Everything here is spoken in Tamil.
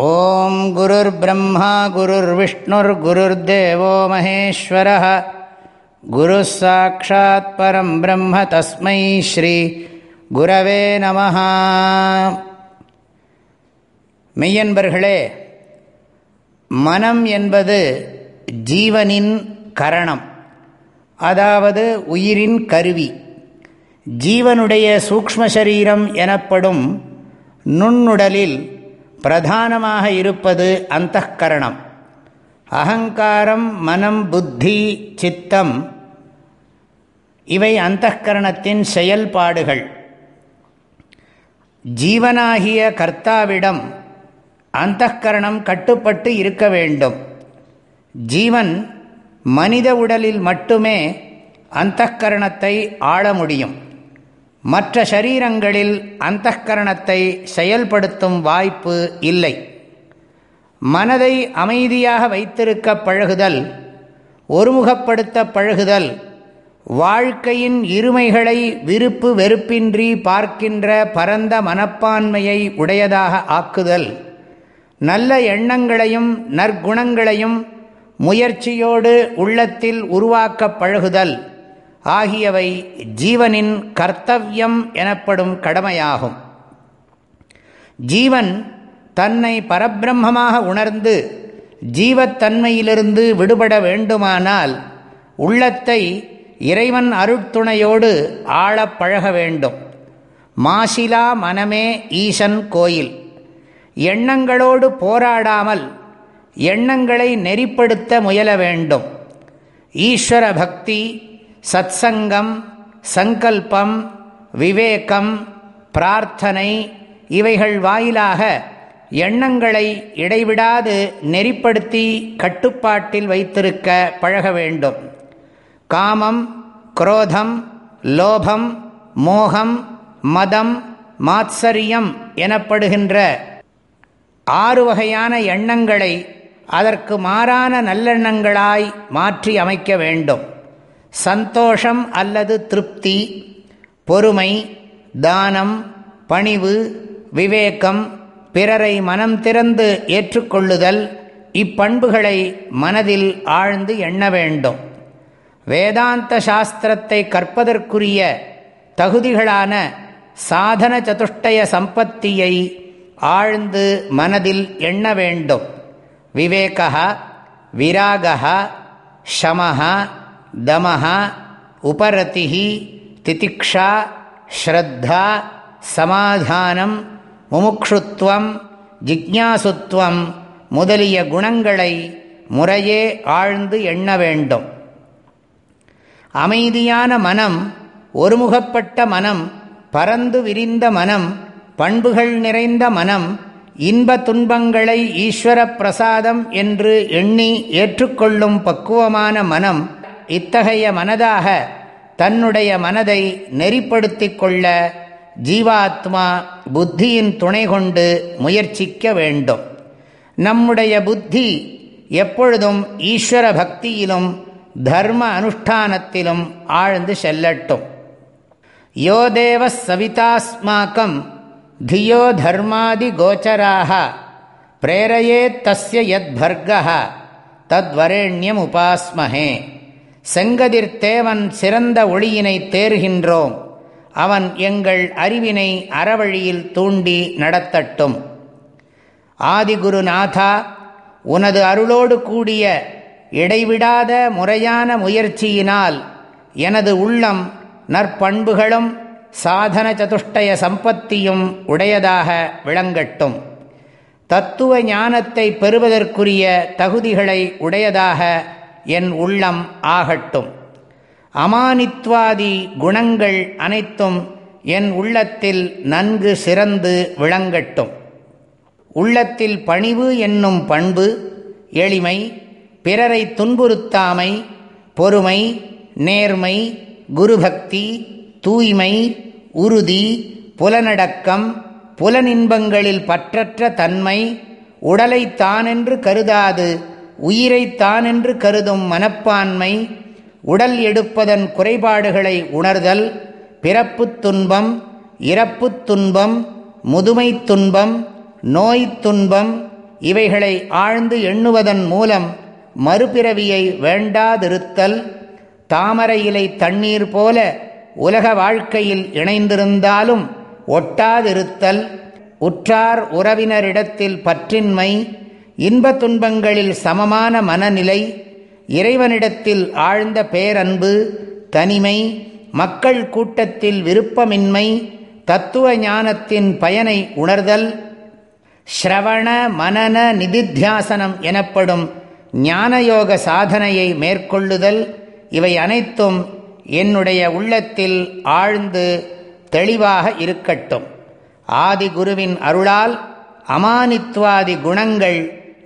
ॐ गुरुर्ब्रह्मा गुरुर्विष्णुर्गुरुर्देवो महेश्वरः गुरुः साक्षात् परं ब्रह्म तस्मै श्रीगुरवे நமः மெய்யன்பர்களே மனம் என்பது ஜீவனின் கரணம் அதாவது உயிரின் கருவி ஜீவனுடைய சூக்ம சரீரம் எனப்படும் நுண்ணுடலில் பிரதானமாக இருப்பது அந்த கரணம் அகங்காரம் மனம் புத்தி சித்தம் இவை அந்த கரணத்தின் செயல்பாடுகள். ஜீவனாகிய கர்த்தாவிடம் அந்த கரணம் கட்டுப்பட்டு இருக்க வேண்டும். ஜீவன் மனித உடலில் மட்டுமே அந்த கரணத்தை ஆள முடியும். மற்ற சரீரங்களில் அந்த கரணத்தை செயல்படுத்தும் வாய்ப்பு இல்லை. மனதை அமைதியாக வைத்திருக்க பழகுதல் ஒருமுகப்படுத்த பழகுதல் வாழ்க்கையின் இருமைகளை விருப்பு வெறுப்பின்றி பார்க்கின்ற பரந்த மனப்பான்மையை உடையதாக ஆக்குதல் நல்ல எண்ணங்களையும் நற்குணங்களையும் முயற்சியோடு உள்ளத்தில் உருவாக்க பழகுதல். ஆகியவை ஜீவனின் கர்த்தவியம் எனப்படும் கடமையாகும். ஜீவன் தன்னை பரபிரம்மமாக உணர்ந்து ஜீவத்தன்மையிலிருந்து விடுபட வேண்டுமானால் உள்ளத்தை இறைவன் அருட்துணையோடு ஆழப் பழக வேண்டும். மாசிலா மனமே ஈசன் கோயில். எண்ணங்களோடு போராடாமல் எண்ணங்களை நெறிப்படுத்த முயல வேண்டும். ஈஸ்வர பக்தி சத்சங்கம் சங்கல்பம் விவேகம் பிரார்த்தனை இவைகள் வாயிலாக எண்ணங்களை இடைவிடாது நெறிப்படுத்தி கட்டுப்பாட்டில் வைத்திருக்க பழக வேண்டும். காமம் குரோதம் லோபம் மோகம் மதம் மாத்சரியம் எனப்படுகின்ற ஆறு வகையான எண்ணங்களை அதற்கு மாறான நல்லெண்ணங்களாய் மாற்றி அமைக்க வேண்டும். சந்தோஷம் அல்லது திருப்தி பொறுமை தானம் பணிவு விவேகம் பிறரை மனம் திறந்து ஏற்றுக்கொள்ளுதல் இப்பண்புகளை மனதில் ஆழ்ந்து எண்ண வேண்டும். வேதாந்த சாஸ்திரத்தை கற்பதற்குரிய தகுதிகளான சாதன சதுஷ்டய சம்பத்தியை ஆழ்ந்து மனதில் எண்ண வேண்டும். விவேகா விராகா ஷமஹா தமஹா உபரதிஹி திதிக்ஷா ஸ்ரத்தா சமாதானம் முமுக்ஷுத்வம் ஜிக்ஞாசுத்வம் முதலிய குணங்களை முறையே ஆழ்ந்து எண்ண வேண்டும். அமைதியான மனம் ஒருமுகப்பட்ட மனம் பரந்து விரிந்த மனம் பண்புகள் நிறைந்த மனம் இன்ப துன்பங்களை ஈஸ்வர பிரசாதம் என்று எண்ணி ஏற்றுக்கொள்ளும் பக்குவமான மனம் இத்தகைய மனதாக தன்னுடைய மனதை நெறிப்படுத்தி கொள்ள ஜீவாத்மா புத்தியின் துணை கொண்டு முயற்சிக்க வேண்டும். நம்முடைய புத்தி எப்பொழுதும் ஈஸ்வர பக்தியிலும் தர்ம அனுஷ்டானத்திலும் ஆழ்ந்து செல்லட்டும். யோதேவ சவிதாஸ்மாக்கம் தியோ தர்மாதி கோச்சராக பிரேரையே தஸ்ய யத் பர்கா தத்வரேண்யம் உபாஸ்மஹே. செங்கதிர்த்தேவன் சிறந்த ஒளியினை தேர்கின்றோம் அவன் எங்கள் அறிவினை அறவழியில் தூண்டி நடத்தட்டும். ஆதிகுருநாதா உனது அருளோடு கூடிய இடைவிடாத முறையான முயற்சியினால் எனது உள்ளம் நற்பண்புகளும் சாதன சதுஷ்டய சம்பத்தியும் உடையதாக விளங்கட்டும். தத்துவ ஞானத்தை பெறுவதற்குரிய தகுதிகளை உடையதாக என் உள்ளம் ஆகட்டும். அமானித்வாதி குணங்கள் அனைத்தும் என் உள்ளத்தில் நன்கு சிறந்து விளங்கட்டும். உள்ளத்தில் பணிவு என்னும் பண்பு எளிமை பிறரை துன்புறுத்தாமை பொறுமை நேர்மை குருபக்தி தூய்மை உறுதி புலனடக்கம் புலனின்பங்களில் பற்றற்ற தன்மை உடலை தானென்று கருதாது. உயிரை தானென்று கருதும் மனப்பான்மை உடல் எடுப்பதன் குறைபாடுகளை உணர்தல் பிறப்புத் துன்பம் இறப்புத் துன்பம் முதுமை துன்பம் நோய் துன்பம் இவைகளை ஆழ்ந்து எண்ணுவதன் மூலம் மறுபிறவியை வேண்டாதிருத்தல் தாமரை இலை தண்ணீர் போல உலக வாழ்க்கையில் இணைந்திருந்தாலும் ஒட்டாதிருத்தல் உற்றார் உறவினரிடத்தில் பற்றின்மை இன்ப துன்பங்களில் சமமான மனநிலை இறைவனிடத்தில் ஆழ்ந்த பேரன்பு தனிமை மக்கள் கூட்டத்தில் விருப்பமின்மை தத்துவ ஞானத்தின் பயனை உணர்தல் ஸ்ரவண மனன நிதித்தியாசனம் எனப்படும் ஞானயோக சாதனையை மேற்கொள்ளுதல் இவை அனைத்தும் என்னுடைய உள்ளத்தில் ஆழ்ந்து தெளிவாக இருக்கட்டும். ஆதி குருவின் அருளால் அமானித்வாதி குணங்கள்